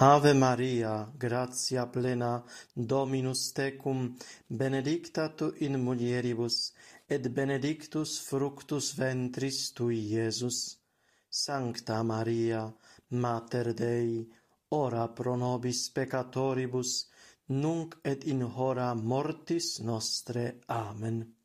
Ave Maria, gratia plena, Dominus tecum, benedicta tu in mulieribus, et benedictus fructus ventris tui, Iesus. Sancta Maria, Mater Dei, ora pro nobis peccatoribus, nunc et in hora mortis nostre. Amen.